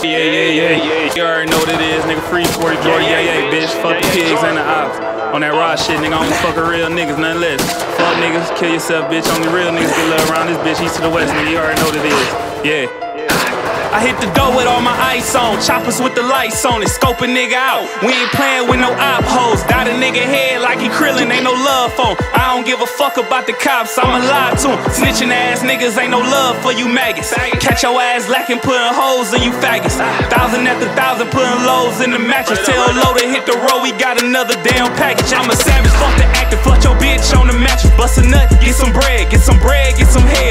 Yeah, yeah, yeah, yeah. You already know what it is, nigga. Free 40 Jordan. Yeah, yeah, bitch. Fuck the pigs and the ops. On that raw shit, nigga. Only fucking real niggas, nothing less. Fuck niggas, kill yourself, bitch. Only real niggas get love around this bitch. East to the west, nigga. You already know what it is. Yeah. I hit the door with all my ice on, choppers with the lights on it, scope a nigga out. We ain't playing with no op hoes. Nigga head like he krillin', ain't no love for him. I don't give a fuck about the cops, I'ma lie to him. Snitching ass niggas ain't no love for you maggots. Catch your ass lacking, putting holes in you faggots. Thousand after thousand, putting lows in the mattress. Tell low to hit the road, we got another damn package. I'm a savage, fuck the actor, fuck your bitch on the mattress. Bust a nut, get some bread, get some bread, get some head.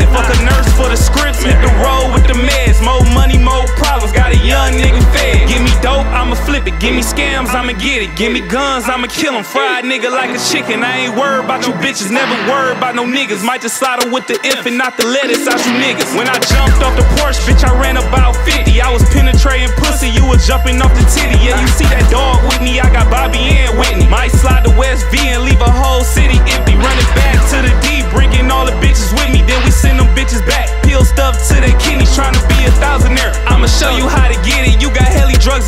Give me scams, I'ma get it. Give me guns, I'ma kill them. Fried nigga like a chicken. I ain't worried about you bitches, never worried about no niggas. Might just slide with the infant, not the lettuce out you niggas. When I jumped off the porch, bitch, I ran about 50. I was penetrating pussy, you was jumping off the titty. Yeah, you see that dog with me, I got Bobby and Whitney. Might slide to West V and leave a whole city empty.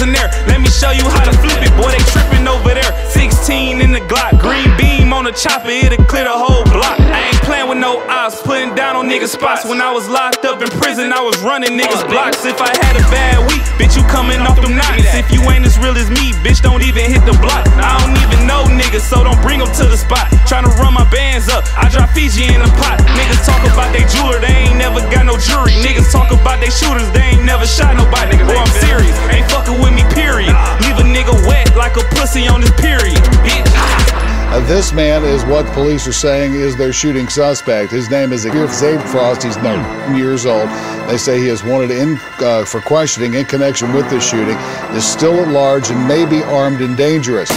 In there. Let me show you how to flip it. Boy, they tripping over there. 16 in the Glock, green beam on the chopper, it'll clear the whole block. I ain't playing with no ops, putting down on niggas' spots. When I was locked up in prison, I was running niggas' blocks. If I had a bad week, bitch, you coming off them knots. If you ain't as real as me, bitch, don't even hit the block. I don't even know niggas, so don't bring them to the spot. Tryna run my bands up, I drop Fiji in the pot. Niggas talk about they jeweler, they ain't never got no jury. Niggas talk about they shooters, they ain't never shot nobody. Pussy on his period. Uh, this man is what police are saying is their shooting suspect. His name is Zabe Frost. He's 9 years old. They say he is wanted in uh, for questioning in connection with this shooting, is still at large and may be armed and dangerous.